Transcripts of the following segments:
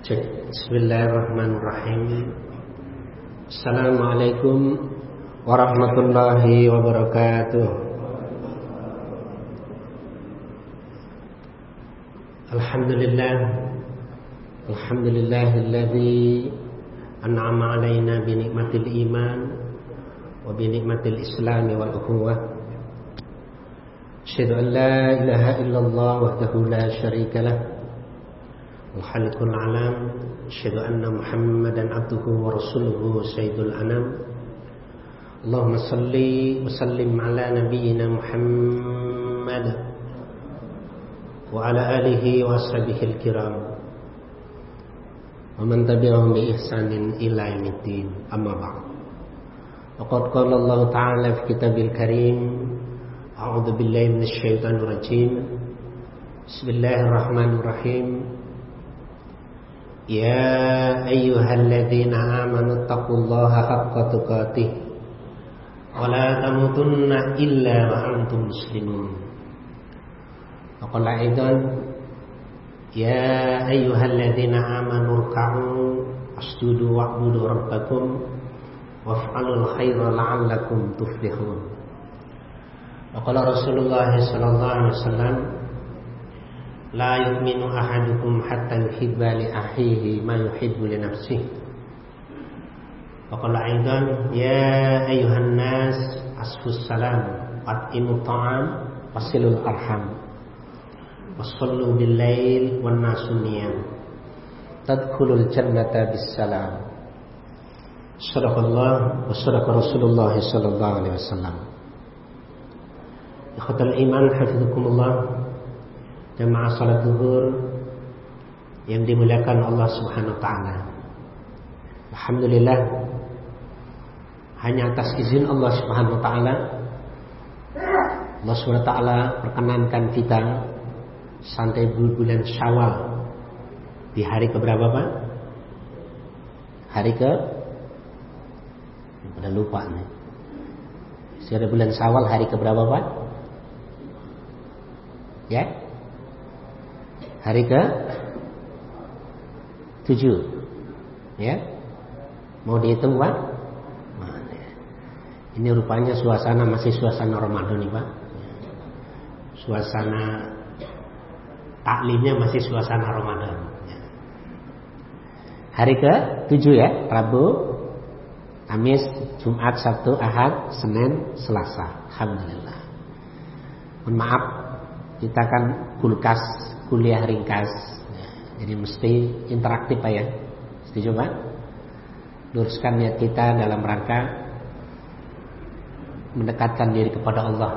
Bismillahirrahmanirrahim. Assalamualaikum warahmatullahi wabarakatuh. Alhamdulillah. Alhamdulillahilladzi an'ama alaina bi nikmatil iman wa bi nikmatil islam wal ukhuwah Asyhadu an la ilaha illallah wahdahu la syarika lah الخلق العلام أشهد أن محمدا عبده ورسوله سيد الأنام. اللهم صل وسلم على نبينا محمد وعلى آله وصحبه الكرام. ومن تبعهم بإحسان إلى يوم الدين. أما بعد. وقد قال الله تعالى في كتاب الكريم أعوذ بالله من الشيطان الرجيم. بسم الله الرحمن الرحيم. يا أيها الذين آمنوا اتقوا الله حق تقاته ولا تموتن إلا وأنتم مسلمون وقال أيضا يا أيها الذين آمنوا اركعوا اسجدوا واعبدوا ربكم وافعلوا الخير لعلكم تفلحون وقال رسول الله صلى الله عليه وسلم La yu'minu ahadukum hatta yuhibba li ahihi ma yuhibbu li nafsihi. Wa qala aidan ya ayuhan nas asfus salam at'imu ta'am wasilul arham. Wasallu bil lail wan nasu niyam. Tadkhulul jannata bis salam. Sadaqallah wa sadaqa Rasulullah sallallahu alaihi wasallam. Jemaah salat zuhur yang dimuliakan Allah Subhanahu wa taala. Alhamdulillah hanya atas izin Allah Subhanahu wa taala Allah Subhanahu wa taala perkenankan kita sampai bulan Syawal di hari keberapa Pak? Hari ke Udah lupa nih. Sudah bulan Syawal hari keberapa Pak? Ya? Hari ke tujuh. Ya. Mau dihitung pak? Ini rupanya suasana masih suasana Ramadan nih pak. Suasana taklimnya masih suasana Ramadan. Hari ke tujuh ya Rabu Kamis Jumat Sabtu Ahad Senin Selasa. Alhamdulillah. Mohon maaf kita kan kulkas kuliah ringkas. Jadi mesti interaktif Pak ya. Setuju Pak? Luruskan niat kita dalam rangka mendekatkan diri kepada Allah,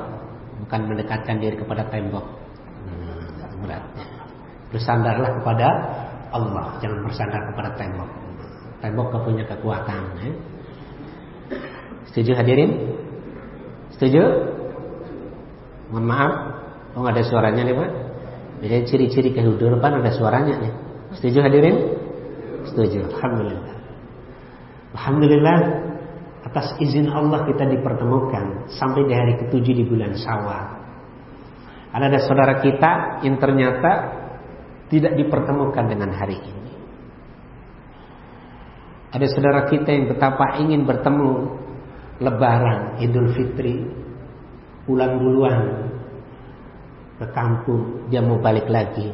bukan mendekatkan diri kepada tembok. Hmm. Bersandarlah kepada Allah, jangan bersandar kepada tembok. Tembok gak punya kekuatan. Ya. Setuju hadirin? Setuju? Mohon maaf, oh ada suaranya nih Pak. Jadi ciri-ciri kehidupan ada suaranya nih. Setuju hadirin? Setuju. Alhamdulillah. Alhamdulillah atas izin Allah kita dipertemukan sampai di hari ketujuh di bulan Syawal. Ada ada saudara kita yang ternyata tidak dipertemukan dengan hari ini. Ada saudara kita yang betapa ingin bertemu Lebaran, Idul Fitri, pulang duluan, ke kampung, dia mau balik lagi.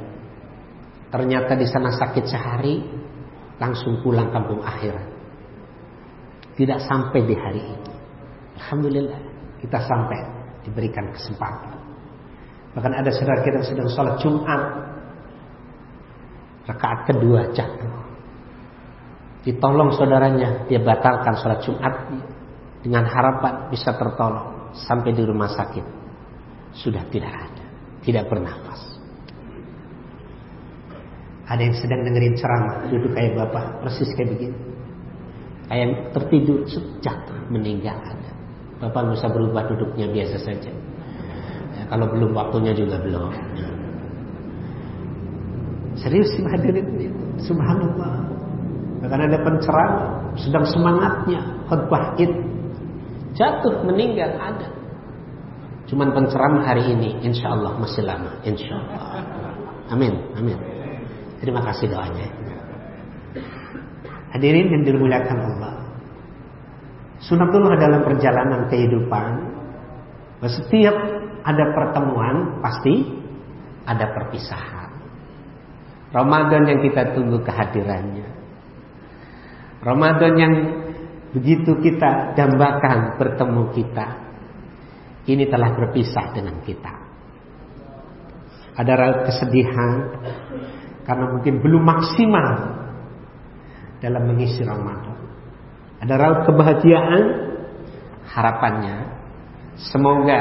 Ternyata di sana sakit sehari, langsung pulang kampung akhirat. Tidak sampai di hari ini. Alhamdulillah, kita sampai diberikan kesempatan. Bahkan ada saudara kita yang sedang sholat Jumat, rakaat kedua jatuh. Ditolong saudaranya, dia batalkan sholat Jumat dengan harapan bisa tertolong sampai di rumah sakit. Sudah tidak ada tidak bernafas. Ada yang sedang dengerin ceramah, duduk kayak bapak, persis kayak begini. Kayak tertidur, jatuh, meninggal. Bapak bisa berubah duduknya biasa saja. Ya, kalau belum waktunya juga belum. Serius sih hadirin Subhanallah. Bahkan ada penceramah sedang semangatnya khutbah id jatuh meninggal ada. Cuman penceramah hari ini insya Allah masih lama. Insya Allah. Amin. Amin. Terima kasih doanya. Hadirin yang dimuliakan Allah. Sunatullah dalam perjalanan kehidupan. Setiap ada pertemuan pasti ada perpisahan. Ramadan yang kita tunggu kehadirannya. Ramadan yang begitu kita dambakan bertemu kita. Ini telah berpisah dengan kita. Ada kesedihan karena mungkin belum maksimal dalam mengisi Ramadan. Ada raut kebahagiaan harapannya semoga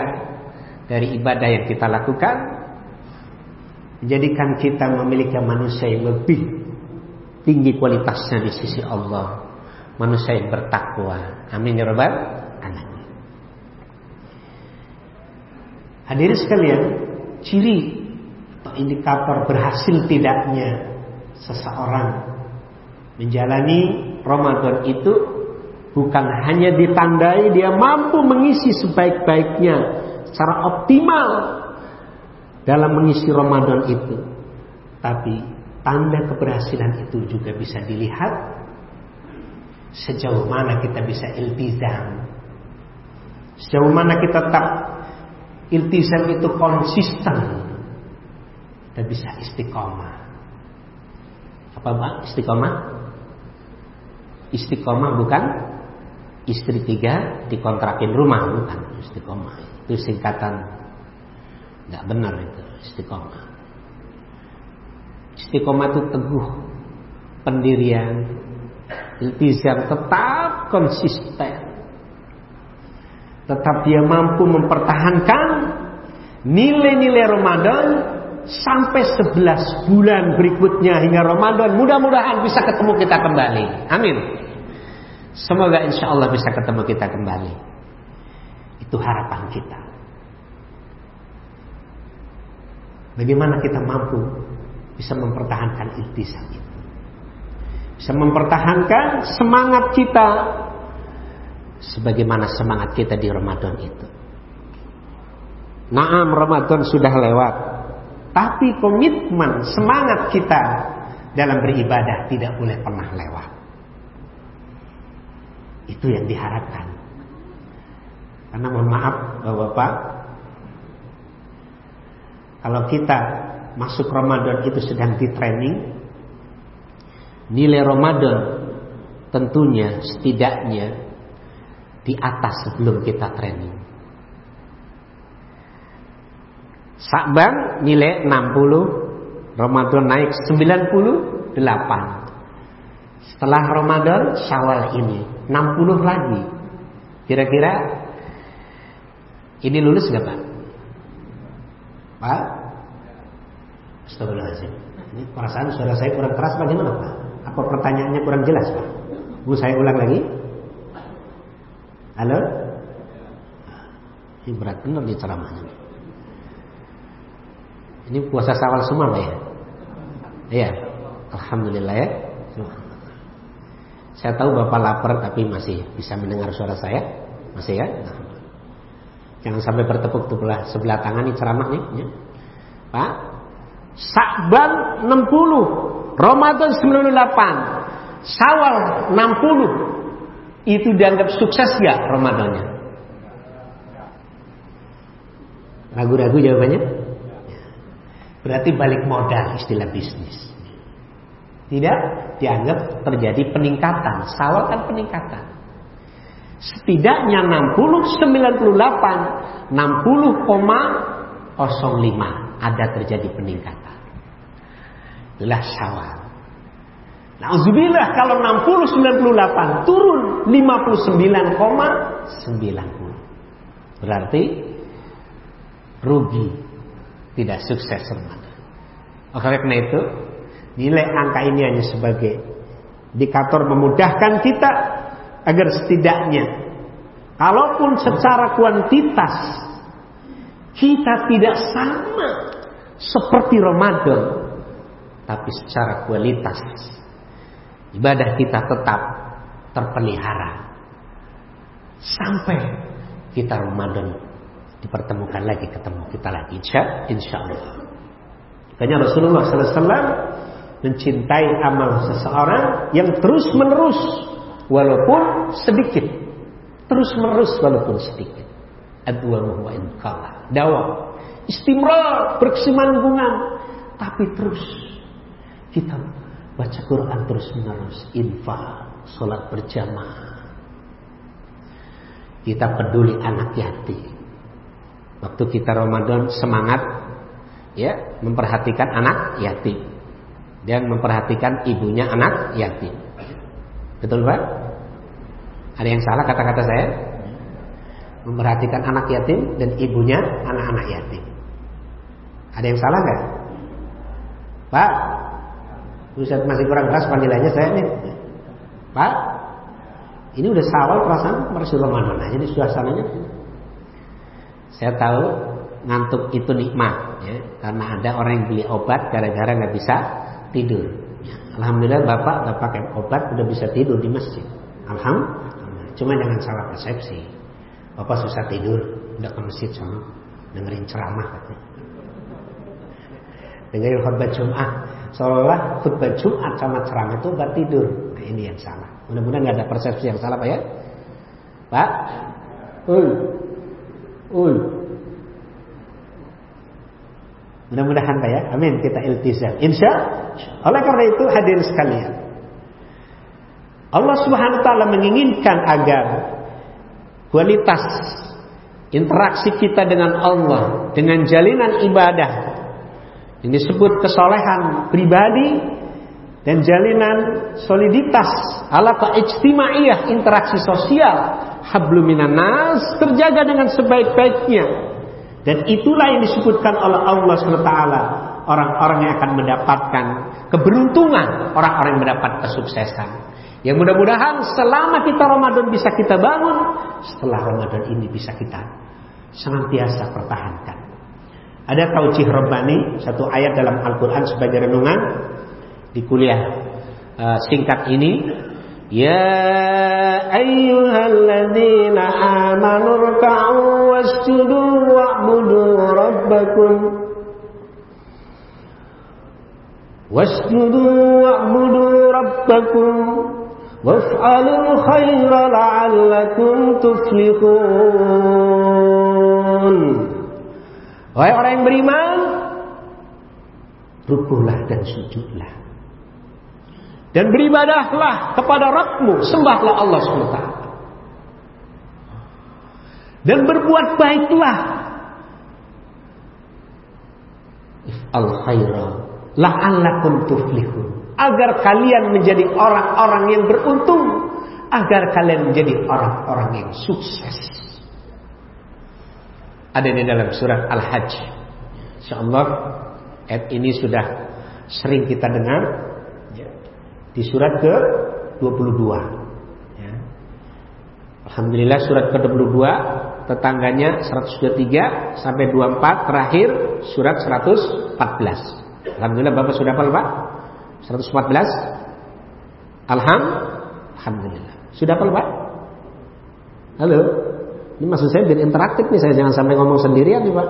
dari ibadah yang kita lakukan menjadikan kita memiliki manusia yang lebih tinggi kualitasnya di sisi Allah. Manusia yang bertakwa. Amin ya rabbal alamin. Hadirin sekalian, ciri atau indikator berhasil tidaknya seseorang menjalani Ramadan itu bukan hanya ditandai dia mampu mengisi sebaik-baiknya secara optimal dalam mengisi Ramadan itu. Tapi tanda keberhasilan itu juga bisa dilihat sejauh mana kita bisa iltizam. Sejauh mana kita tetap iltizam itu konsisten. Kita bisa istiqomah. Apa Pak istiqomah? Istiqomah bukan istri tiga dikontrakin rumah bukan istiqomah itu singkatan nggak benar itu istiqomah istiqomah itu teguh pendirian iltizam tetap konsisten tetap dia mampu mempertahankan nilai-nilai Ramadan sampai 11 bulan berikutnya hingga Ramadan mudah-mudahan bisa ketemu kita kembali amin Semoga insya Allah bisa ketemu kita kembali. Itu harapan kita. Bagaimana kita mampu bisa mempertahankan iltisam itu. Bisa mempertahankan semangat kita sebagaimana semangat kita di Ramadan itu. Naam Ramadan sudah lewat. Tapi komitmen semangat kita dalam beribadah tidak boleh pernah lewat. Itu yang diharapkan. Karena mohon maaf Bapak-bapak, kalau kita masuk Ramadan itu sedang di training, nilai Ramadan tentunya setidaknya di atas sebelum kita training. Sakban nilai 60, Ramadan naik 98. Setelah Ramadan Syawal ini 60 lagi. Kira-kira ini lulus nggak Pak? Pak? Astagfirullahaladzim. Ini perasaan suara saya kurang keras bagaimana Pak? Apa pertanyaannya kurang jelas Pak? Bu saya ulang lagi. Halo? Ini berat benar di ceramahnya. Ini puasa sawal semua Pak ya? Iya. Alhamdulillah ya. Saya tahu Bapak lapar tapi masih bisa mendengar suara saya. Masih ya? Nah. Jangan sampai bertepuk sebelah, sebelah tangan ini ceramah nih. Ya. Pak. Sakban 60. Ramadan 98. Sawal 60. Itu dianggap sukses ya Ramadannya? Ragu-ragu jawabannya? Berarti balik modal istilah bisnis. Tidak dianggap terjadi peningkatan. Sawal kan peningkatan. Setidaknya 60, 98, 60,05 ada terjadi peningkatan. Itulah sawal. Nauzubillah kalau 60 98 turun 59,90. Berarti rugi tidak sukses Ramadan. Oleh karena itu Nilai angka ini hanya sebagai indikator memudahkan kita agar setidaknya kalaupun secara kuantitas kita tidak sama seperti Ramadan tapi secara kualitas ibadah kita tetap terpelihara sampai kita Ramadan dipertemukan lagi ketemu kita lagi insya, insya Allah. Makanya Rasulullah SAW mencintai amal seseorang yang terus menerus walaupun sedikit. Terus menerus walaupun sedikit. Adwamu wa inkala. Dawam. Istimrar, berkesinambungan. Tapi terus kita baca Quran terus menerus. Infak, sholat berjamaah. Kita peduli anak yatim. Waktu kita Ramadan semangat ya memperhatikan anak yatim dan memperhatikan ibunya anak yatim. Betul Pak? Ada yang salah kata-kata saya? Memperhatikan anak yatim dan ibunya anak-anak yatim. Ada yang salah nggak? Pak, Ustaz masih kurang keras panggilannya saya nih. Pak, ini udah sawal perasaan masih Ramadan aja di suasananya. Saya tahu ngantuk itu nikmat ya, karena ada orang yang beli obat gara-gara nggak bisa tidur. Ya, Alhamdulillah bapak nggak pakai obat udah bisa tidur di masjid. Alhamdulillah. Cuma jangan salah persepsi. Bapak susah tidur, udah ke masjid sama dengerin ceramah katanya. Dengerin khutbah Jumat. Seolah khutbah Jumat sama ceramah itu obat tidur. Nah ini yang salah. Mudah-mudahan nggak ada persepsi yang salah Pak ya. Pak. Uy. Uy. Mudah-mudahan Pak ya. Amin. Kita iltizam. Insya Oleh karena itu hadirin sekalian. Allah Subhanahu wa taala menginginkan agar kualitas interaksi kita dengan Allah dengan jalinan ibadah yang disebut kesolehan pribadi dan jalinan soliditas ala ijtimaiyah interaksi sosial habluminan nas terjaga dengan sebaik-baiknya dan itulah yang disebutkan oleh Allah SWT orang-orang yang akan mendapatkan keberuntungan orang-orang yang mendapat kesuksesan yang mudah-mudahan selama kita Ramadan bisa kita bangun, setelah Ramadan ini bisa kita senantiasa pertahankan. Ada taucih Rabbani, satu ayat dalam Al-Quran sebagai renungan di kuliah uh, singkat ini. Ya ayyuhalladzina amanu rka'u wasjudu wa'budu rabbakum wasjudu wa'budu rabbakum وافعلوا الخير لعلكم تفلحون Wahai orang yang beriman Rukulah dan sujudlah Dan beribadahlah kepada Rabbmu Sembahlah Allah SWT Dan berbuat baiklah. Al khaira La'allakum tuflihun. Agar kalian menjadi orang-orang yang beruntung, agar kalian menjadi orang-orang yang sukses. Ada di dalam surat Al-Hajj. Insyaallah ayat ini sudah sering kita dengar di surat ke 22. Ya. Alhamdulillah surat ke-22 tetangganya 123 sampai 24 terakhir surat 114. Alhamdulillah Bapak sudah hafal Pak? 114 Alham Alhamdulillah Sudah apa Pak? Halo Ini maksud saya biar interaktif nih Saya jangan sampai ngomong sendirian nih Pak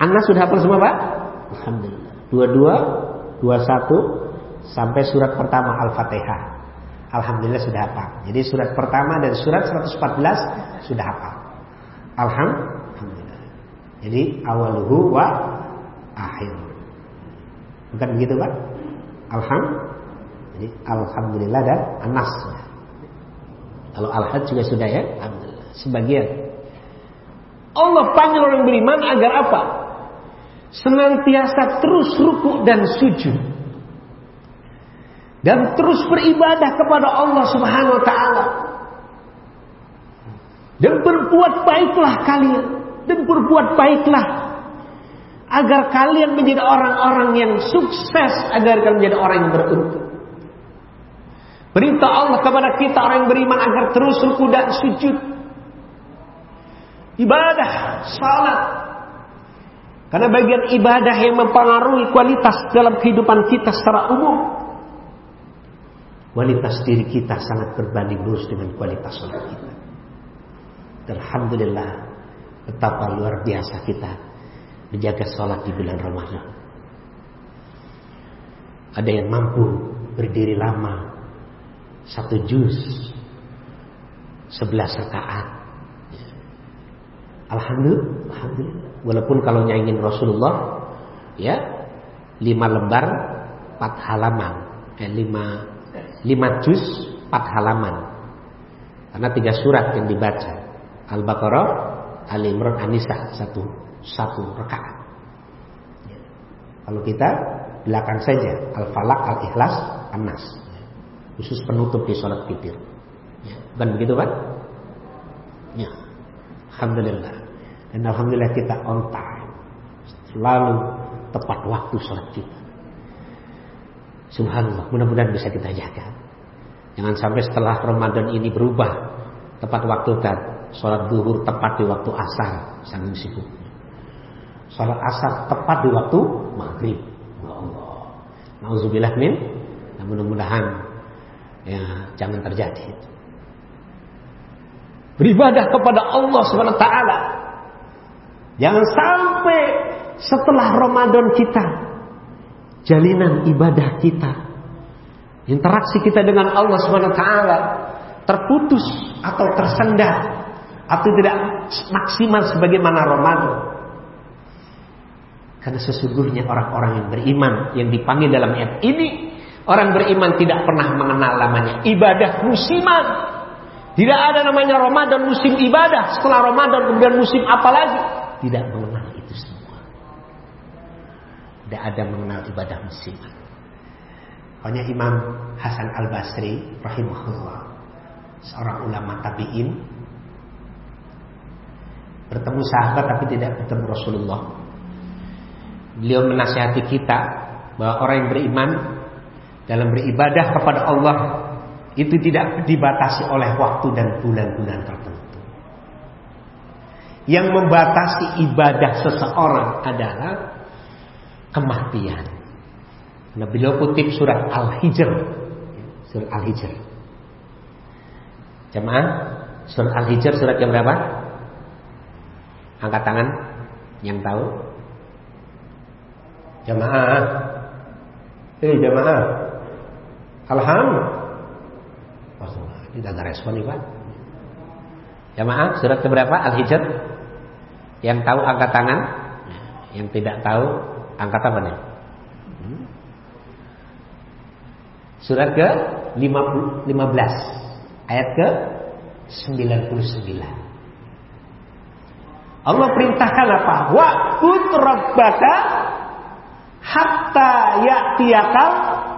Anda sudah hafal semua Pak? Alhamdulillah 22 21 Sampai surat pertama Al-Fatihah Alhamdulillah sudah hafal Jadi surat pertama dan surat 114 Sudah hafal Alhamdulillah Jadi awaluhu wa akhir Bukan begitu Pak? Alham. Jadi alhamdulillah dan anas. Kalau alhad juga sudah ya, alhamdulillah. Sebagian. Allah panggil orang beriman agar apa? Senantiasa terus ruku dan sujud. Dan terus beribadah kepada Allah Subhanahu wa taala. Dan berbuat baiklah kalian dan berbuat baiklah agar kalian menjadi orang-orang yang sukses, agar kalian menjadi orang yang beruntung. Perintah Allah kepada kita orang yang beriman agar terus ruku dan sujud. Ibadah, salat. Karena bagian ibadah yang mempengaruhi kualitas dalam kehidupan kita secara umum. Kualitas diri kita sangat berbanding lurus dengan kualitas salat kita. Alhamdulillah betapa luar biasa kita menjaga sholat di bulan Ramadan. Ada yang mampu berdiri lama satu juz sebelas rakaat. Alhamdulillah, Alhamdulillah. Walaupun kalau nyanyiin Rasulullah, ya lima lembar empat halaman, eh, lima lima juz empat halaman. Karena tiga surat yang dibaca, Al-Baqarah, Ali Imran, An-Nisa satu satu rakaat. Ya. Kalau kita belakang saja Al-Falaq, Al-Ikhlas, An-Nas. Khusus penutup di sholat witir. Ya. Bukan begitu kan? Ya. Alhamdulillah. Dan Alhamdulillah kita on time. Selalu tepat waktu sholat kita. Subhanallah. Mudah-mudahan bisa kita jaga. Jangan sampai setelah Ramadan ini berubah. Tepat waktu kan. Sholat duhur tepat di waktu asar. Sangat sibuk. Sholat asar tepat di waktu maghrib. Ya Allah. Nauzubillah min. Nah, mudah-mudahan ya jangan terjadi. Beribadah kepada Allah Subhanahu taala. Jangan sampai setelah Ramadan kita jalinan ibadah kita interaksi kita dengan Allah Subhanahu wa taala terputus atau tersendat atau tidak maksimal sebagaimana Ramadan. Karena sesungguhnya orang-orang yang beriman yang dipanggil dalam ayat ini orang beriman tidak pernah mengenal namanya ibadah musiman. Tidak ada namanya Ramadan musim ibadah, setelah Ramadan kemudian musim apa lagi? Tidak mengenal itu semua. Tidak ada mengenal ibadah musiman. Hanya Imam Hasan Al Basri rahimahullah, seorang ulama tabiin, bertemu sahabat tapi tidak bertemu Rasulullah. Beliau menasihati kita bahwa orang yang beriman dalam beribadah kepada Allah itu tidak dibatasi oleh waktu dan bulan-bulan tertentu. Yang membatasi ibadah seseorang adalah kematian. Nah, beliau kutip surat Al-Hijr. Surat Al-Hijr. Jemaah, surat Al-Hijr surat yang berapa? Angkat tangan yang tahu. Jemaah. Eh, jemaah. Alhamdulillah. Tidak ada respon nih Pak. Jamaah surat keberapa? Al-Hijr. Yang tahu angkat tangan. Yang tidak tahu angkat nih? Hmm? Surat ke 15 ayat ke 99. Allah perintahkan apa? Wa rabbaka hatta ya'tiyakal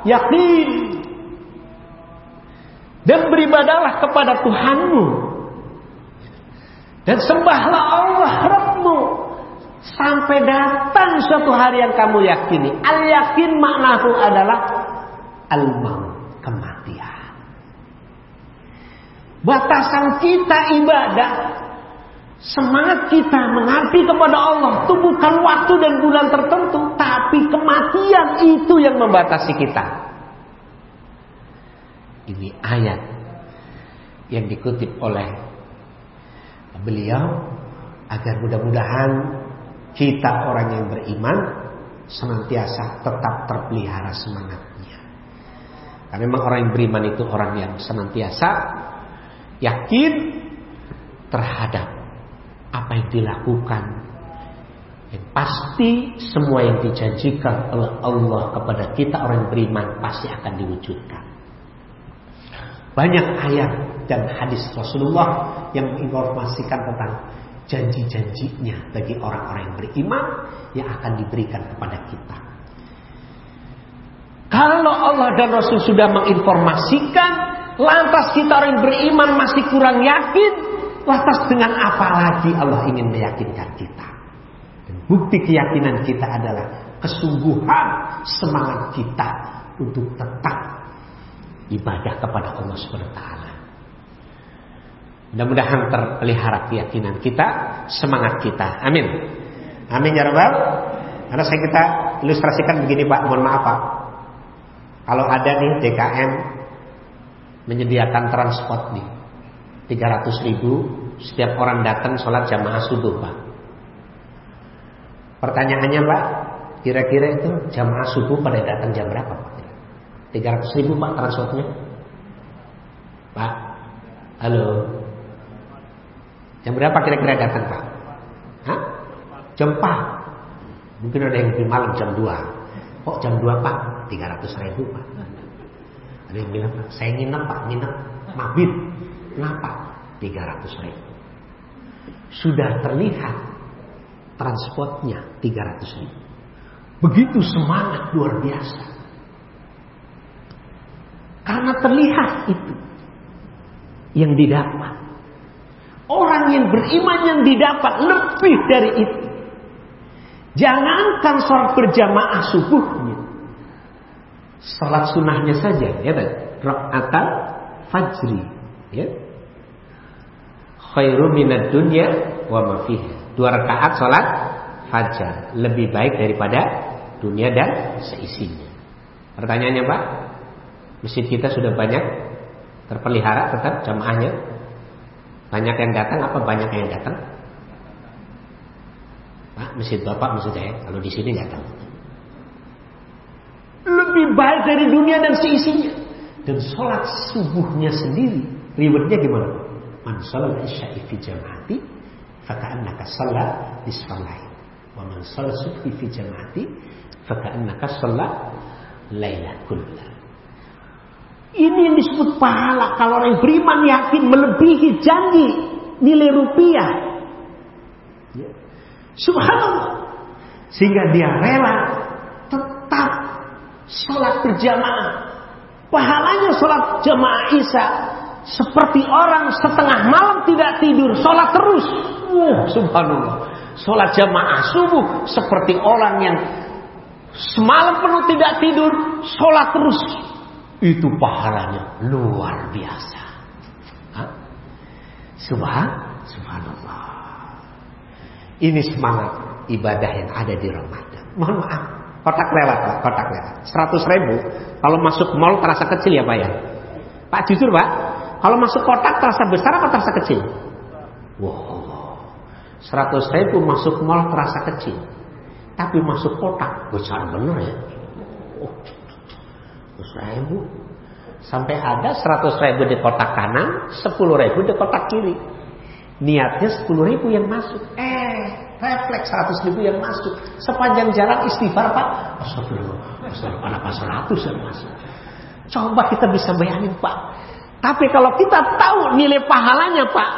yakin. Dan beribadalah kepada Tuhanmu. Dan sembahlah Allah Rabbmu. Sampai datang suatu hari yang kamu yakini. Al-yakin maknahu adalah al-maut. Kematian. Batasan kita ibadah. Semangat kita mengabdi kepada Allah. Itu bukan waktu dan bulan tertentu. Tapi kematian itu yang membatasi kita. Ini ayat yang dikutip oleh beliau agar mudah-mudahan kita orang yang beriman senantiasa tetap terpelihara semangatnya. Karena memang orang yang beriman itu orang yang senantiasa yakin terhadap apa yang dilakukan. Yang pasti semua yang dijanjikan oleh Allah kepada kita orang yang beriman pasti akan diwujudkan. Banyak ayat dan hadis Rasulullah yang menginformasikan tentang janji-janjinya bagi orang-orang yang beriman yang akan diberikan kepada kita. Kalau Allah dan Rasul sudah menginformasikan, lantas kita orang yang beriman masih kurang yakin, lantas dengan apa lagi Allah ingin meyakinkan kita? Dan bukti keyakinan kita adalah kesungguhan semangat kita untuk tetap ibadah kepada Allah Subhanahu wa taala. Mudah-mudahan terpelihara keyakinan kita, semangat kita. Amin. Amin ya rabbal. Karena saya kita ilustrasikan begini Pak, mohon maaf Pak. Kalau ada nih DKM menyediakan transport nih 300 ribu setiap orang datang sholat jamaah subuh Pak. Pertanyaannya Pak, kira-kira itu jamaah subuh pada datang jam berapa Pak? 300 ribu Pak transportnya. Pak, halo. Jam berapa kira-kira datang Pak? Hah? Jam 4. Mungkin ada yang lebih malam jam 2. Kok jam 2 Pak? 300 ribu Pak. Ada yang bilang, saya nginep Pak, nginep. Mabit. Kenapa? 300 ribu. Sudah terlihat transportnya 300 ribu. Begitu semangat luar biasa. Karena terlihat itu yang didapat. Orang yang beriman yang didapat lebih dari itu. Jangankan sholat berjamaah subuhnya. Sholat sunnahnya saja. Ya kan? Rakaat fajri. Ya. Khairu minad dunya wa ma Dua rakaat sholat fajar. Lebih baik daripada dunia dan seisinya. Pertanyaannya Pak, masjid kita sudah banyak terpelihara tetap jamaahnya? Banyak yang datang apa banyak yang datang? Pak, masjid Bapak maksud saya, kalau di sini datang. Lebih baik dari dunia dan seisinya. Dan sholat subuhnya sendiri, riwayatnya gimana? Man sholat isya'i fi jama'ati, faka'annaka sholat disfalain. Wa man sholat subhi fi jama'ati, faka'annaka sholat layla. Ini yang disebut pahala. Kalau orang beriman yakin melebihi janji nilai rupiah. Ya. Subhanallah. Sehingga dia rela tetap sholat berjamaah. Pahalanya sholat jamaah Isa seperti orang setengah malam tidak tidur, sholat terus. Uh, subhanallah. Sholat jamaah subuh seperti orang yang semalam penuh tidak tidur, sholat terus. Itu pahalanya luar biasa. Subhan, subhanallah. Ini semangat ibadah yang ada di Ramadan. Mohon maaf, kotak lewat Pak, kotak lewat. 100 ribu, kalau masuk mall terasa kecil ya Pak ya? Pak jujur Pak, kalau masuk kotak terasa besar apa terasa kecil? Wow, 100 ribu masuk mall terasa kecil. Tapi masuk kotak besar bener ya. Oh, ribu. Sampai ada 100 ribu di kotak kanan 10 ribu di kotak kiri. Niatnya 10 ribu yang masuk. Eh refleks 100 ribu yang masuk. Sepanjang jalan istighfar pak. Astagfirullah astagfirullah. Kenapa 100 yang masuk. Coba kita bisa bayangin pak. Tapi kalau kita tahu nilai pahalanya pak.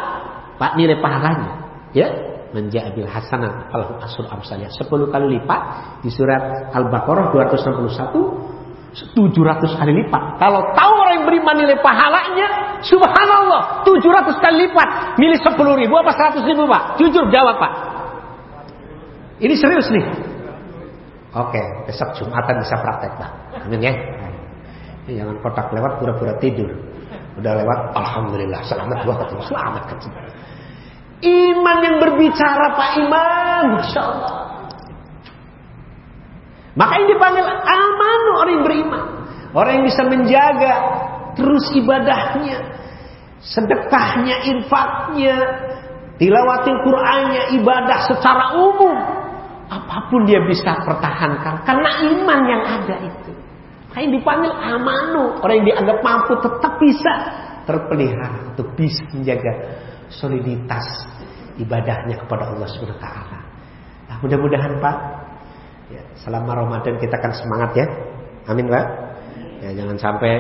Pak nilai pahalanya ya. Menjadi hasanah kalau asur amsalnya 10 kali lipat di surat Al-Baqarah 261 700 kali lipat. Kalau tahu orang yang beriman nilai pahalanya, subhanallah, 700 kali lipat. Milih 10 ribu apa 100 ribu Pak? Jujur jawab Pak. Ini serius nih. Oke, besok Jumatan bisa praktek Pak. Amin ya. Jangan kotak lewat pura-pura tidur. Udah lewat, Alhamdulillah, selamat gua ketemu, selamat ketemu. Iman yang berbicara Pak Iman, Masya Allah. Maka ini dipanggil aman orang yang beriman. Orang yang bisa menjaga terus ibadahnya, sedekahnya, infaknya, tilawatil Qur'annya, ibadah secara umum. Apa pun dia bisa pertahankan karena iman yang ada itu. Maka yang dipanggil amanu, orang yang dianggap mampu tetap bisa terpelihara untuk bisa menjaga soliditas ibadahnya kepada Allah Subhanahu wa taala. Nah, mudah-mudahan Pak Ya, selama Ramadan kita akan semangat ya. Amin, Pak. Ya, jangan sampai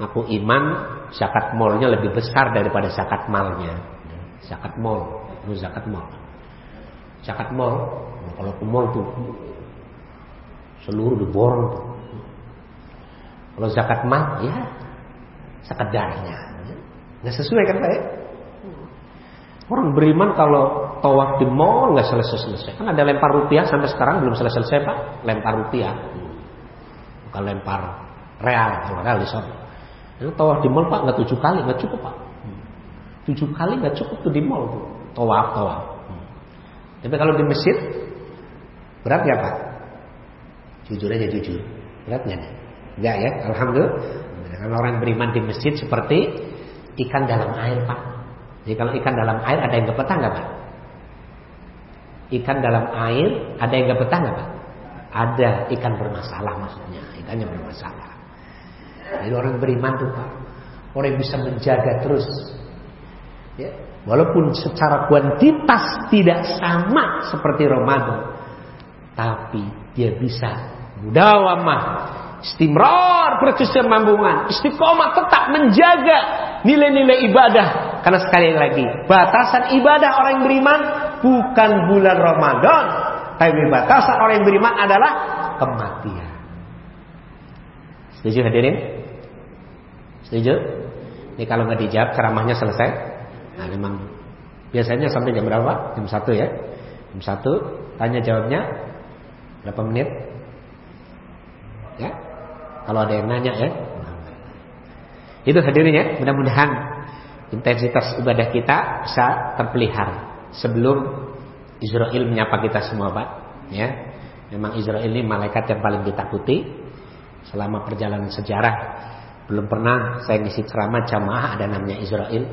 aku iman zakat malnya lebih besar daripada zakat malnya. Zakat mal, itu zakat mal. Zakat mal, kalau ke mal tuh seluruh diborong tuh. Kalau zakat mal ya sekedarnya. Nggak sesuai kan Pak ya? Orang beriman kalau tawaf di mall nggak selesai-selesai. Kan ada lempar rupiah sampai sekarang belum selesai-selesai Pak. Lempar rupiah. Bukan lempar real. Kalau real di. Itu tawaf di mall Pak nggak tujuh kali. nggak cukup Pak. Tujuh kali nggak cukup tuh di mall tuh. Tawaf, tawaf. Tapi kalau di masjid berat ya Pak? Jujur aja jujur. Berat nggak? Enggak ya. Alhamdulillah. Kalau orang beriman di masjid seperti ikan dalam air Pak. Jadi kalau ikan dalam air ada yang gak nggak pak? Ikan dalam air ada yang gak nggak pak? Ada ikan bermasalah maksudnya, ikannya bermasalah. Jadi orang beriman tuh Pak. Orang yang bisa menjaga terus. Ya. Walaupun secara kuantitas tidak sama seperti Ramadan. Tapi dia bisa mudawamah. Istimrar berkesinambungan. Istiqomah tetap menjaga nilai-nilai ibadah. Karena sekali lagi. Batasan ibadah orang yang beriman bukan bulan Ramadan. Tapi batasan orang yang beriman adalah kematian. Setuju hadirin? Setuju? Ini kalau nggak dijawab ceramahnya selesai. Nah, memang biasanya sampai jam berapa? Jam satu ya. Jam satu tanya jawabnya berapa menit? Ya. Kalau ada yang nanya ya. Itu hadirin ya. Mudah-mudahan intensitas ibadah kita bisa terpelihara sebelum Israel menyapa kita semua, Pak. Ya. Memang Israel ini malaikat yang paling ditakuti selama perjalanan sejarah belum pernah saya ngisi ceramah jamaah ada namanya Israel.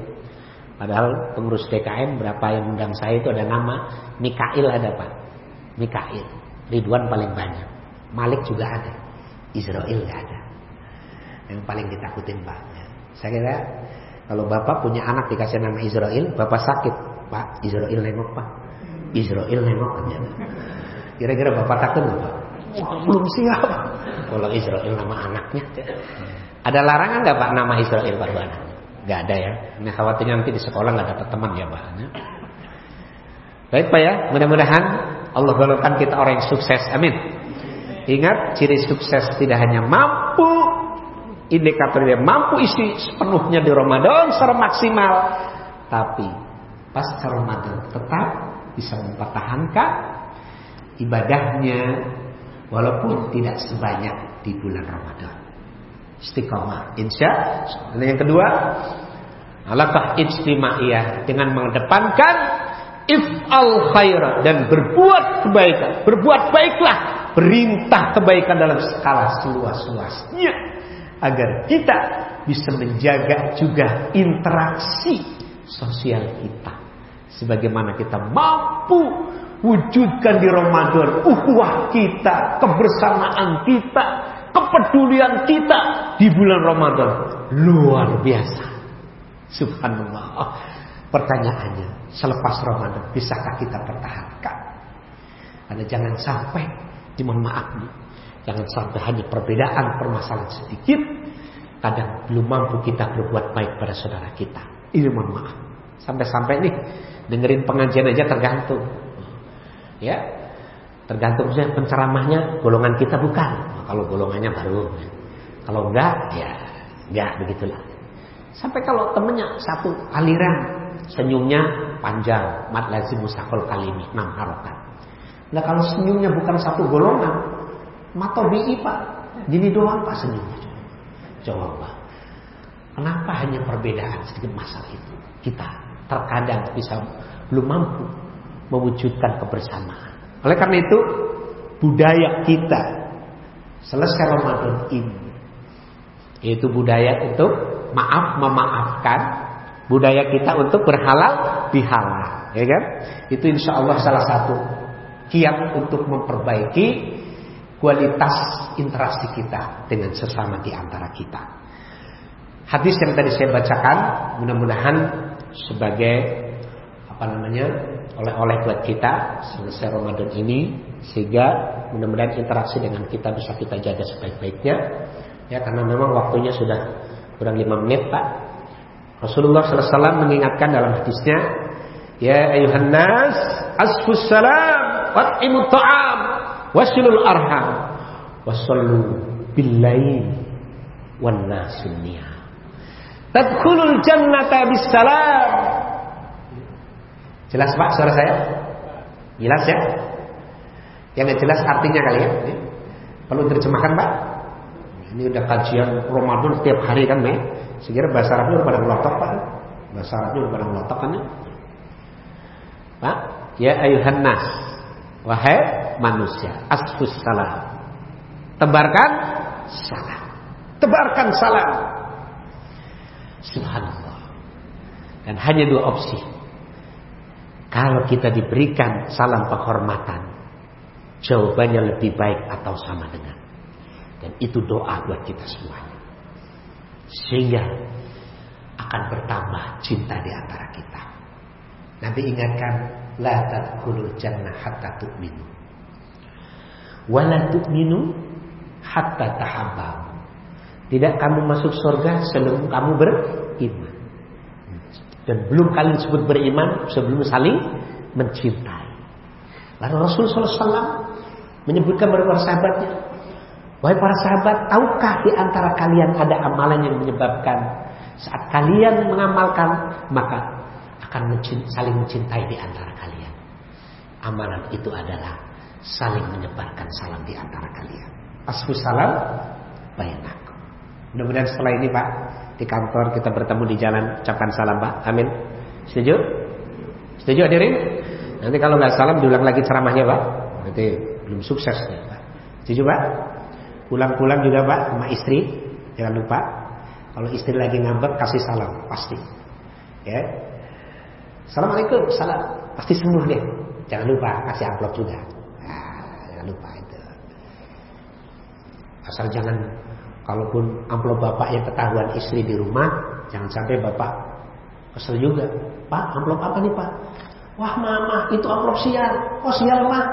Padahal pengurus DKM berapa yang undang saya itu ada nama Mikail ada pak. Mikail. Ridwan paling banyak. Malik juga ada. Israel nggak ada. Yang paling ditakutin pak. Saya kira kalau bapak punya anak dikasih nama Israel, bapak sakit. Pak, Israel nengok pak. Israel nengok ternyata. Kira-kira bapak takut nggak pak? belum siap. Kalau Israel nama anaknya. Ada larangan nggak Pak nama Israel Pak anak? Gak ada ya. Ini khawatirnya nanti di sekolah nggak dapat teman ya Pak. Baik Pak ya, mudah-mudahan Allah golongkan kita orang yang sukses. Amin. Ingat ciri sukses tidak hanya mampu indikator dia mampu isi sepenuhnya di Ramadan secara maksimal, tapi pasca Ramadan tetap bisa mempertahankan ibadahnya walaupun tidak sebanyak di bulan Ramadan. Istiqomah, insya. Dan yang kedua, alakah ijtimaiyah dengan mengedepankan if'al khairah dan berbuat kebaikan. Berbuat baiklah, perintah kebaikan dalam skala seluas-luasnya agar kita bisa menjaga juga interaksi sosial kita. Sebagaimana kita mampu Wujudkan di Ramadan ukhuwah kita, kebersamaan kita, kepedulian kita di bulan Ramadan. Luar biasa. Subhanallah. Oh, pertanyaannya, selepas Ramadan bisakah kita pertahankan? Karena jangan sampai, mohon maaf nih, jangan sampai hanya perbedaan permasalahan sedikit, kadang belum mampu kita berbuat baik pada saudara kita. Ini mohon maaf. Sampai-sampai nih dengerin pengajian aja tergantung. Ya, tergantung saya penceramahnya golongan kita bukan. Kalau golongannya baru, kalau enggak ya enggak begitulah. Sampai kalau temennya satu aliran senyumnya panjang, mat lazim musakol kalimi enam harokat. Nah kalau senyumnya bukan satu golongan, mata bi pak, gini doang pak senyumnya. Coba, kenapa hanya perbedaan sedikit masalah itu? Kita terkadang bisa belum mampu mewujudkan kebersamaan. Oleh karena itu, budaya kita selesai Ramadan ini yaitu budaya untuk maaf memaafkan, budaya kita untuk berhalal dihalal, ya kan? Itu insya Allah salah satu kiat untuk memperbaiki kualitas interaksi kita dengan sesama di antara kita. Hadis yang tadi saya bacakan mudah-mudahan sebagai apa namanya oleh-oleh buat kita selesai Ramadan ini sehingga mudah-mudahan interaksi dengan kita bisa kita jaga sebaik-baiknya. Ya karena memang waktunya sudah kurang lima menit Pak. Rasulullah SAW mengingatkan dalam hadisnya ya ayuhan nas asfus salam wat'imut ta'am wasilul arham wasallu billail wan nasunniya tadkhulul jannata bis salam Jelas Pak suara saya? Jelas ya? Yang jelas artinya kali ya? Perlu terjemahkan Pak? Ini udah kajian Ramadan setiap hari kan Pak? Sekira bahasa Arabnya udah pada ngelotok Pak? Bahasa Arabnya udah pada ngelotok kan ya? Pak? Ya ayuhan nas Wahai manusia Asfus salam Tebarkan salam Tebarkan salam Subhanallah Dan hanya dua opsi kalau kita diberikan salam penghormatan, jawabannya lebih baik atau sama dengan. Dan itu doa buat kita semuanya. Sehingga akan bertambah cinta di antara kita. Nabi ingatkan, la tadkhulul jannah hatta tu'minu. Wa la tu'minu hatta tahabbamu. Tidak kamu masuk surga sebelum kamu beriman. Dan belum kalian sebut beriman sebelum saling mencintai. Lalu Rasulullah SAW menyebutkan kepada para sahabatnya, Wahai para sahabat, tahukah di antara kalian ada amalan yang menyebabkan saat kalian mengamalkan maka akan saling mencintai di antara kalian. Amalan itu adalah saling menyebarkan salam di antara kalian. Asfu salam bainakum. Mudah-mudahan setelah ini Pak di kantor kita bertemu di jalan ucapkan salam Pak. Amin. Setuju? Setuju hadirin? Nanti kalau nggak salam diulang lagi ceramahnya Pak. Berarti belum sukses ya Pak. Setuju Pak? Pulang-pulang juga Pak sama istri. Jangan lupa. Kalau istri lagi ngambek kasih salam pasti. Ya. Assalamualaikum, salam. Pasti sembuh deh. Jangan lupa kasih amplop juga. Nah, jangan lupa itu. Asal jangan Kalaupun amplop bapak yang ketahuan istri di rumah, jangan sampai bapak kesel juga. Pak, amplop apa nih pak? Wah mama, itu amplop sial. Oh sial pak.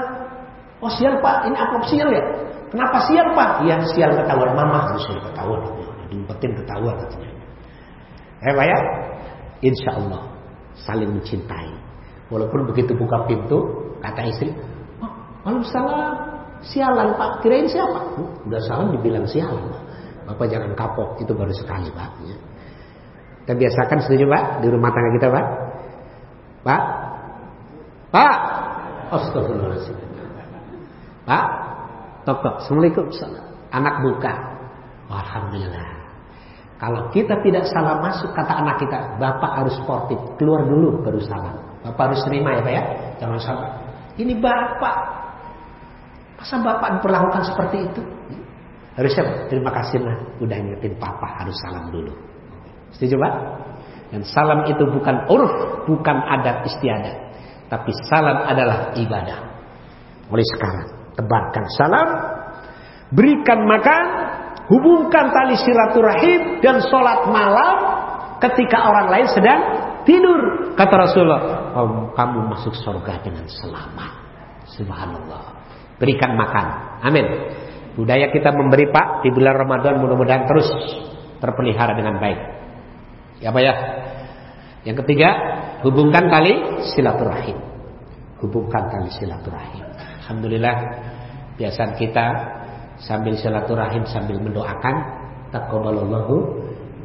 Oh sial pak, ini amplop sial ya? Kenapa sial pak? Iya sial ketahuan mama harus ketahuan. Diumpetin ketahuan katanya. Eh pak ya? Insya Allah saling mencintai. Walaupun begitu buka pintu, kata istri, oh, Waalaikumsalam. Sialan pak, kirain siapa? Udah salam dibilang sialan. Bapak jangan kapok, itu baru sekali Pak. Ya. Kita biasakan setuju Pak di rumah tangga kita Pak. Pak, Pak, Astagfirullahaladzim. Pak, tok Assalamualaikum. Anak buka. Alhamdulillah. Kalau kita tidak salah masuk kata anak kita, Bapak harus sportif, keluar dulu baru salam. Bapak harus terima ya Pak ya, jangan salah. Ini Bapak. Masa Bapak diperlakukan seperti itu? Harusnya terima kasih lah udah ingetin papa harus salam dulu. Setuju Pak? Dan salam itu bukan uruf, bukan adat istiadat. Tapi salam adalah ibadah. Mulai sekarang, tebarkan salam, berikan makan, hubungkan tali silaturahim dan sholat malam ketika orang lain sedang tidur. Kata Rasulullah, oh, kamu masuk surga dengan selamat. Subhanallah. Berikan makan. Amin. Budaya kita memberi Pak di bulan Ramadan mudah-mudahan terus terpelihara dengan baik. Ya Pak ya. Yang ketiga, hubungkan tali silaturahim. Hubungkan tali silaturahim. Alhamdulillah biasa kita sambil silaturahim sambil mendoakan taqabbalallahu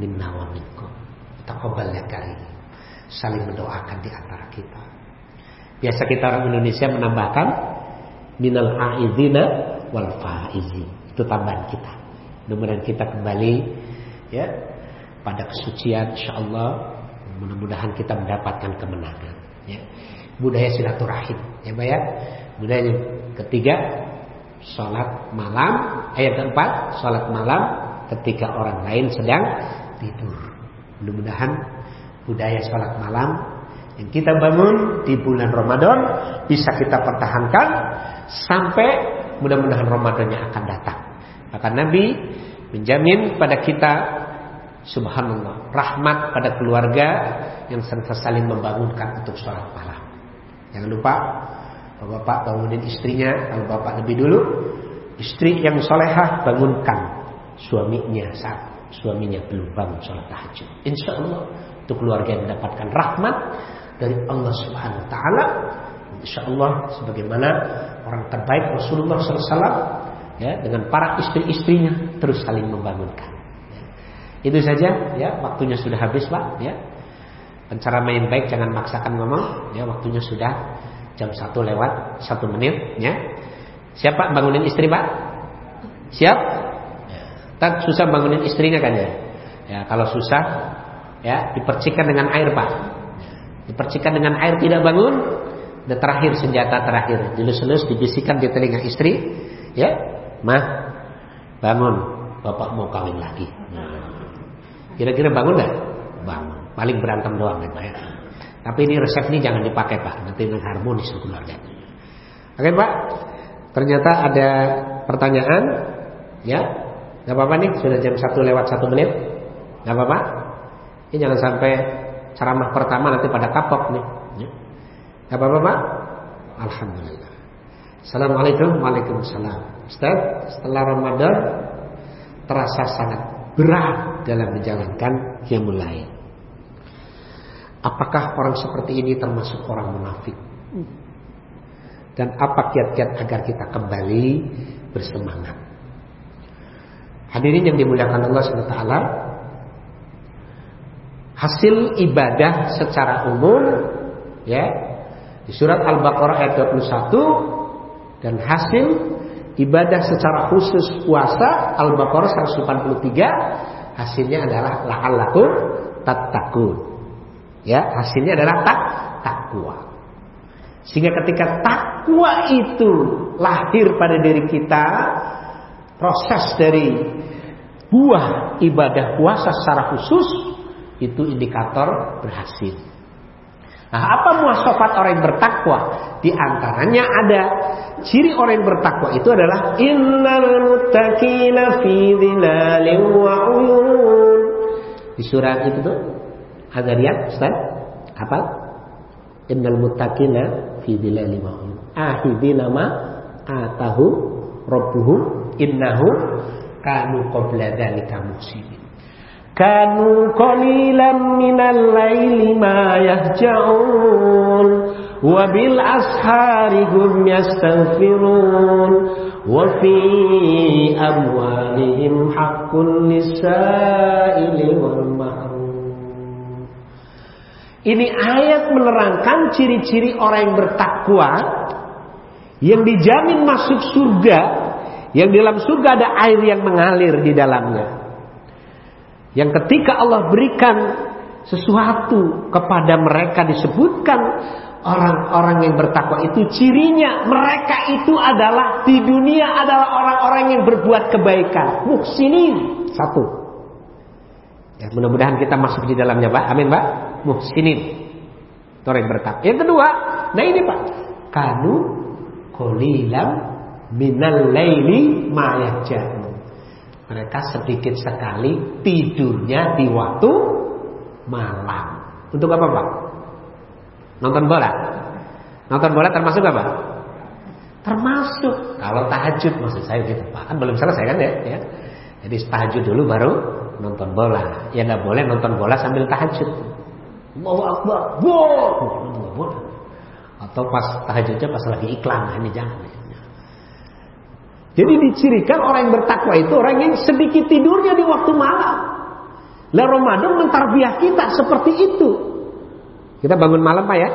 minna wa minkum. Taqabbal ya karim. Saling mendoakan di antara kita. Biasa kita orang Indonesia menambahkan minal aizina wal faizi. Itu tambahan kita. Mudah-mudahan kita kembali ya pada kesucian insyaallah mudah-mudahan kita mendapatkan kemenangan ya. Budaya silaturahim ya Pak ya. Budaya yang ketiga salat malam, ayat keempat salat malam ketika orang lain sedang tidur. Mudah-mudahan budaya salat malam yang kita bangun di bulan Ramadan bisa kita pertahankan sampai Mudah-mudahan Ramadannya akan datang. Maka Nabi menjamin pada kita subhanallah rahmat pada keluarga yang serta saling membangunkan untuk sholat malam. Jangan lupa kalau bapak bangunin istrinya, kalau bapak lebih dulu istri yang solehah bangunkan suaminya saat suaminya belum bangun sholat tahajud. Insya Allah untuk keluarga yang mendapatkan rahmat dari Allah Subhanahu Wa Taala Insya Allah sebagaimana orang terbaik Rasulullah SAW ya dengan para istri-istrinya terus saling membangunkan. Itu saja ya waktunya sudah habis pak ya. Cara main baik jangan maksakan ngomong ya waktunya sudah jam satu lewat satu menit ya. Siapa bangunin istri pak? Siap? Ya. Tak susah bangunin istrinya kan ya. Ya kalau susah ya dipercikan dengan air pak. Dipercikan dengan air tidak bangun terakhir senjata terakhir dilus-lus dibisikkan di telinga istri, ya, mah bangun, bapak mau kawin lagi. Nah, kira-kira bangun nggak? Bangun. Paling berantem doang pak. Ya. Tapi ini resep ini jangan dipakai pak, nanti harmonis keluarga. Oke pak, ternyata ada pertanyaan, ya, nggak apa-apa nih, sudah jam satu lewat satu menit. Gak apa-apa? Ini jangan sampai ceramah pertama nanti pada kapok nih. Gak apa-apa Pak? Alhamdulillah. Assalamualaikum Waalaikumsalam. Ustaz, setelah Ramadan terasa sangat berat dalam menjalankan yang mulai. Apakah orang seperti ini termasuk orang munafik? Dan apa kiat-kiat agar kita kembali bersemangat? Hadirin yang dimuliakan Allah SWT Hasil ibadah secara umum ya di surat Al-Baqarah ayat 21 dan hasil ibadah secara khusus puasa Al-Baqarah 183 hasilnya adalah la'allakum tattaqun. Ya, hasilnya adalah tak takwa. Sehingga ketika takwa itu lahir pada diri kita, proses dari buah ibadah puasa secara khusus itu indikator berhasil. Nah, apa muasafat orang yang bertakwa? Di antaranya ada ciri orang yang bertakwa itu adalah innal muttaqina fi dhilalin wa uyun. Di surat itu tuh ada lihat Ustaz? Apa? Innal muttaqina fi dhilalin wa uyun. Ahidina ma atahu rabbuhu innahu kanu qabla dzalika muhsinin. Kanu qalilan minal laili ma yahja'un wa bil ashari hum yastaghfirun wa fi amwalihim haqqun lis-sa'ili wal. Ini ayat menerangkan ciri-ciri orang yang bertakwa yang dijamin masuk surga, yang di dalam surga ada air yang mengalir di dalamnya. Yang ketika Allah berikan sesuatu kepada mereka disebutkan orang-orang yang bertakwa itu cirinya mereka itu adalah di dunia adalah orang-orang yang berbuat kebaikan. Muhsinin satu. Ya, mudah-mudahan kita masuk di dalamnya, Pak. Amin, Pak. Muhsinin. Orang yang bertakwa. Yang kedua, nah ini Pak. Kanu kolilam minal laili ma mereka sedikit sekali tidurnya di waktu malam. Untuk apa Pak? Nonton bola? Nonton bola termasuk apa? Termasuk. Kalau tahajud maksud saya gitu Pak. Kan belum selesai kan ya? ya. Jadi tahajud dulu baru nonton bola. Ya nggak boleh nonton bola sambil tahajud. Allahu Akbar. Bola. Atau pas tahajudnya pas lagi iklan. Ini jangan. Jadi dicirikan orang yang bertakwa itu orang yang sedikit tidurnya di waktu malam. Lah Ramadan mentarbiah kita seperti itu. Kita bangun malam Pak ya?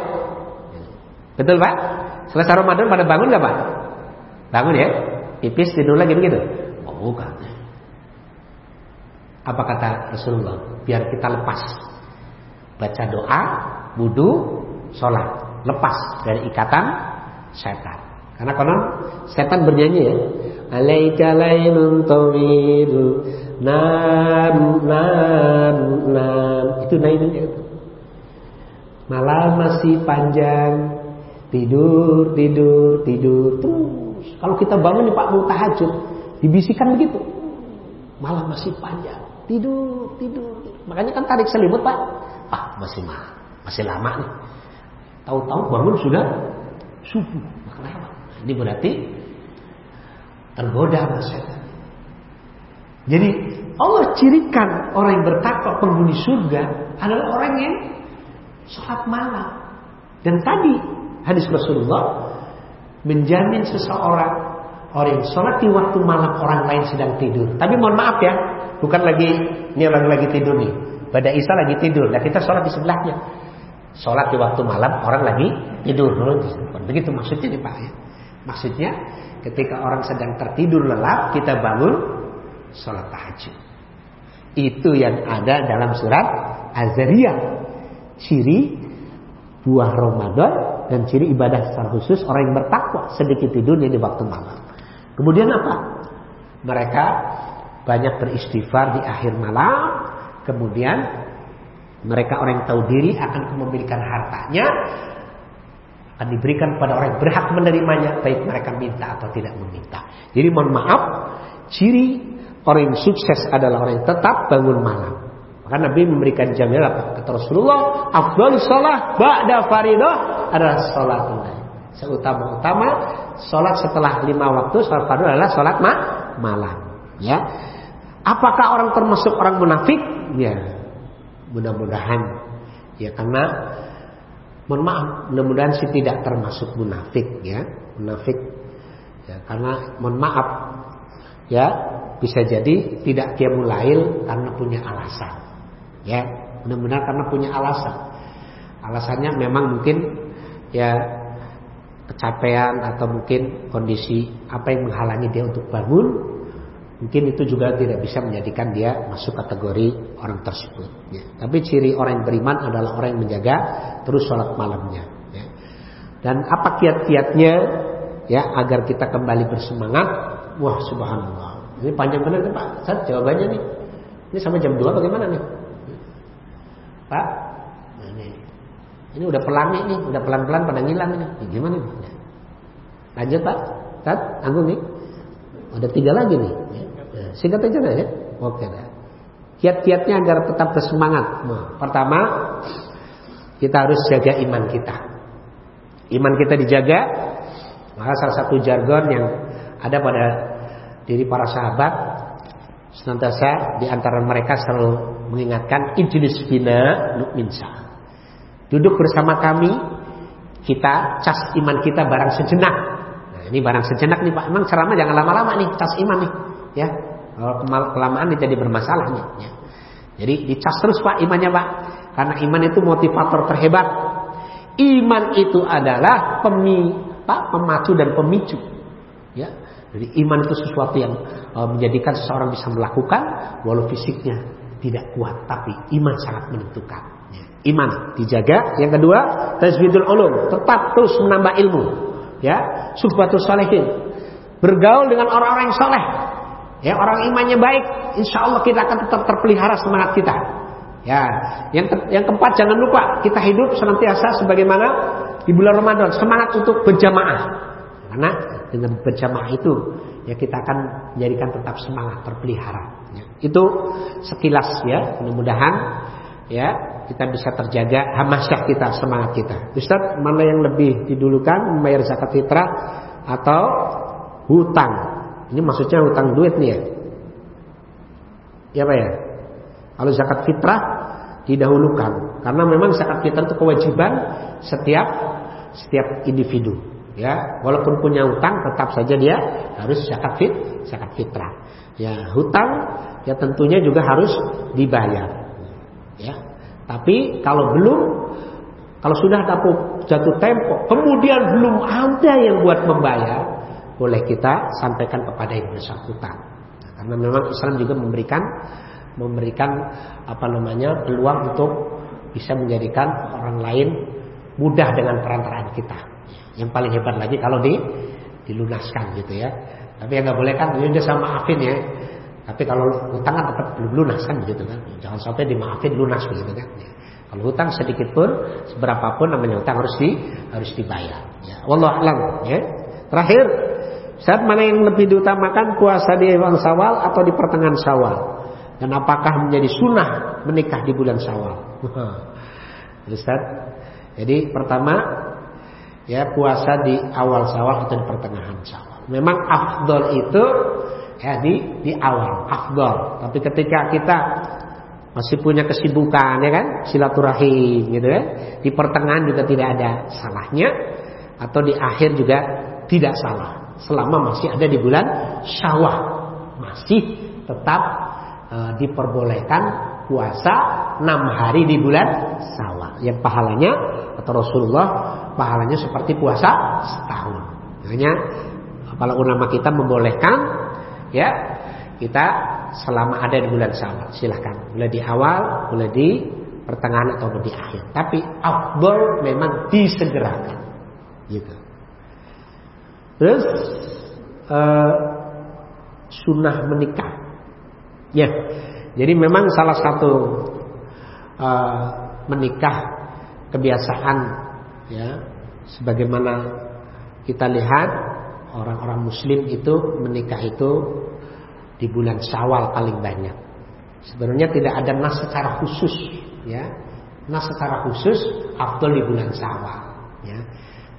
Betul Pak? Selesai Ramadan pada bangun gak Pak? Bangun ya? Pipis tidur lagi begitu? Oh bukan. Apa kata Rasulullah? Biar kita lepas. Baca doa, wudhu, sholat. Lepas dari ikatan setan. Karena konon setan bernyanyi ya. Alaika lailun tawil nam nam nam itu nailnya itu. Malam masih panjang tidur tidur tidur terus. Kalau kita bangun nih Pak mau tahajud dibisikan begitu. Malam masih panjang tidur tidur. Makanya kan tarik selimut Pak. Ah masih mah masih lama nih. Tahu-tahu bangun sudah subuh. Ini berarti tergoda masyarakat. Jadi Allah cirikan orang yang bertakwa penghuni surga adalah orang yang sholat malam. Dan tadi hadis Rasulullah menjamin seseorang orang yang sholat di waktu malam orang lain sedang tidur. Tapi mohon maaf ya, bukan lagi ini orang lagi tidur nih. Pada Isa lagi tidur, nah kita sholat di sebelahnya. Sholat di waktu malam orang lagi tidur. Begitu maksudnya nih Pak ya. Maksudnya ketika orang sedang tertidur lelap kita bangun sholat tahajud. Itu yang ada dalam surat Az-Zariyah. Ciri buah Ramadan dan ciri ibadah secara khusus orang yang bertakwa sedikit tidurnya di waktu malam. Kemudian apa? Mereka banyak beristighfar di akhir malam. Kemudian mereka orang yang tahu diri akan memiliki hartanya akan diberikan kepada orang yang berhak menerimanya baik mereka minta atau tidak meminta. Jadi mohon maaf, ciri orang yang sukses adalah orang yang tetap bangun malam. Maka Nabi memberikan jaminan apa? Kata Rasulullah, afdal salat ba'da faridah adalah salat lain. Seutama-utama salat setelah lima waktu salat fardu adalah salat ma malam. Ya. Apakah orang termasuk orang munafik? Ya. Mudah-mudahan ya karena mohon maaf, mudah-mudahan sih tidak termasuk munafik ya. Munafik ya karena mohon maaf ya bisa jadi tidak dia mulail karena punya alasan. Ya, benar-benar karena punya alasan. Alasannya memang mungkin ya kecapean atau mungkin kondisi apa yang menghalangi dia untuk bangun mungkin itu juga tidak bisa menjadikan dia masuk kategori orang tersebut. Ya. Tapi ciri orang yang beriman adalah orang yang menjaga terus sholat malamnya. Ya. Dan apa kiat-kiatnya ya agar kita kembali bersemangat? Wah subhanallah. Ini panjang benar nih Pak. Saya jawabannya nih. Ini sampai jam 2 bagaimana nih? Pak, nah, ini, ini udah pelangi nih, udah pelan-pelan pada ngilang ini. Ini gimana nih? Lanjut Pak, Tat, Anggung nih. Ada tiga lagi nih. Singkat aja dah ya. Oke dah. Kiat-kiatnya agar tetap bersemangat. Nah, pertama, kita harus jaga iman kita. Iman kita dijaga. Maka salah satu jargon yang ada pada diri para sahabat senantiasa di antara mereka selalu mengingatkan ijlis bina nu'minsa. Duduk bersama kami, kita cas iman kita barang sejenak. Nah, ini barang sejenak nih Pak. Emang ceramah jangan lama-lama nih, cas iman nih, ya. Kalau kelamaan ini jadi bermasalah nih. Ya. Jadi dicas terus pak imannya pak. Karena iman itu motivator terhebat. Iman itu adalah pemi, pak, pemacu dan pemicu. Ya. Jadi iman itu sesuatu yang uh, menjadikan seseorang bisa melakukan walau fisiknya tidak kuat, tapi iman sangat menentukan. Ya. Iman dijaga. Yang kedua, tasbidul ulum, tetap terus menambah ilmu. Ya, suhbatus salihin. Bergaul dengan orang-orang yang soleh Ya, orang imannya baik, insya Allah kita akan tetap terpelihara semangat kita. Ya, yang ke, yang keempat jangan lupa kita hidup senantiasa sebagaimana di bulan Ramadan semangat untuk berjamaah. Karena dengan berjamaah itu ya kita akan menjadikan tetap semangat terpelihara. Ya, itu sekilas ya, mudah-mudahan ya kita bisa terjaga hamasyah kita, semangat kita. Ustaz, mana yang lebih didulukan membayar zakat fitrah atau hutang? Ini maksudnya hutang duit nih ya. Ya Pak ya. Kalau zakat fitrah didahulukan karena memang zakat fitrah itu kewajiban setiap setiap individu ya walaupun punya hutang tetap saja dia harus zakat fit zakat fitrah ya hutang ya tentunya juga harus dibayar ya tapi kalau belum kalau sudah jatuh tempo kemudian belum ada yang buat membayar boleh kita sampaikan kepada yang bersangkutan. Karena memang Islam juga memberikan memberikan apa namanya peluang untuk bisa menjadikan orang lain mudah dengan perantaraan kita. Yang paling hebat lagi kalau di dilunaskan gitu ya. Tapi yang nggak boleh kan ini sama maafin ya. Tapi kalau utang kan tetap belum lunas kan gitu kan. Jangan sampai dimaafin lunas begitu kan. Ya. Kalau hutang sedikit pun, seberapa pun namanya hutang harus di harus dibayar. Ya. Wallah alam ya. Terakhir saat mana yang lebih diutamakan puasa di awal Sawal atau di pertengahan Sawal? Dan apakah menjadi sunnah menikah di bulan Sawal? Ustaz. Jadi pertama ya puasa di awal Sawal atau di pertengahan Sawal. Memang afdol itu ya di di awal afdol. Tapi ketika kita masih punya kesibukan ya kan silaturahim gitu ya di pertengahan juga tidak ada salahnya atau di akhir juga tidak salah selama masih ada di bulan Syawal. Masih tetap e, diperbolehkan puasa 6 hari di bulan Syawal. Yang pahalanya kata Rasulullah pahalanya seperti puasa setahun. Makanya para ulama kita membolehkan ya kita selama ada di bulan Syawal. Silahkan boleh di awal, boleh di pertengahan atau di akhir. Tapi afdol memang disegerakan. Gitu. Terus uh, sunnah menikah. Ya, jadi memang salah satu uh, menikah kebiasaan ya, sebagaimana kita lihat orang-orang Muslim itu menikah itu di bulan Syawal paling banyak. Sebenarnya tidak ada nas secara khusus, ya. Nas secara khusus afdol di bulan Syawal, ya.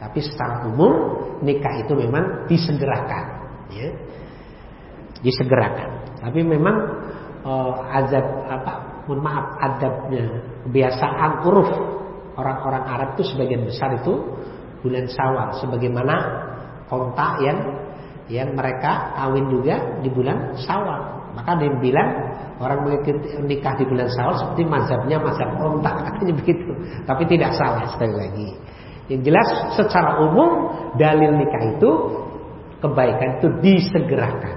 Tapi secara umum nikah itu memang disegerakan, ya. Disegerakan. Tapi memang uh, azab apa? Mohon maaf, adabnya, kebiasaan uruf orang-orang Arab itu sebagian besar itu bulan Syawal sebagaimana kontak yang yang mereka kawin juga di bulan Syawal. Maka dia bilang orang nikah di bulan Syawal seperti mazhabnya mazhab kontak katanya begitu. Tapi tidak salah sekali lagi. Yang jelas secara umum dalil nikah itu kebaikan itu disegerakan.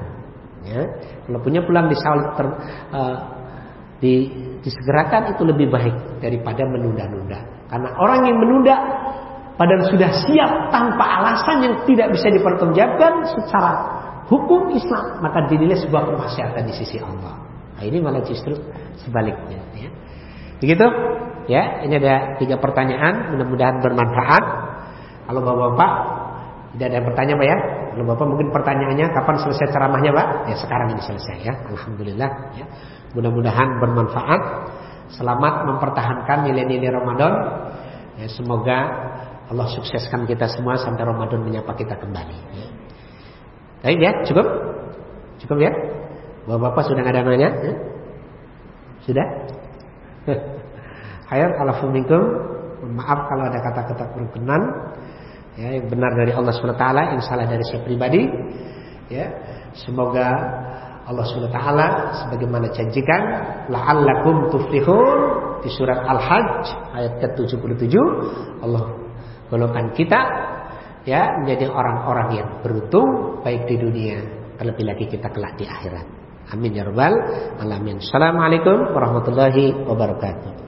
Ya. Kalau punya pulang di ter, uh, di, disegerakan itu lebih baik daripada menunda-nunda. Karena orang yang menunda padahal sudah siap tanpa alasan yang tidak bisa dipertanggungjawabkan secara hukum Islam maka dinilai sebuah kemaksiatan di sisi Allah. Nah, ini malah justru sebaliknya. Ya. Begitu? Ya, ini ada tiga pertanyaan, mudah-mudahan bermanfaat. Kalau bapak-bapak tidak ada pertanyaan pak ya? Kalau bapak mungkin pertanyaannya kapan selesai ceramahnya pak? Ya sekarang ini selesai ya, alhamdulillah. Ya. Mudah-mudahan bermanfaat. Selamat mempertahankan nilai-nilai Ramadan. Ya, semoga Allah sukseskan kita semua sampai Ramadan menyapa kita kembali. Ya. Baik ya, cukup? Cukup ya? Bapak-bapak sudah ada nanya? Ya? Sudah? Hayat alafumikum. Maaf kalau ada kata-kata berkenan ya, yang benar dari Allah SWT, yang salah dari saya pribadi. Ya, semoga Allah SWT sebagaimana janjikan la'allakum tuflihun di surat Al-Hajj ayat ke-77 Allah golongan kita ya menjadi orang-orang yang beruntung baik di dunia terlebih lagi kita kelak di akhirat. Amin ya rabbal alamin. Assalamualaikum warahmatullahi wabarakatuh.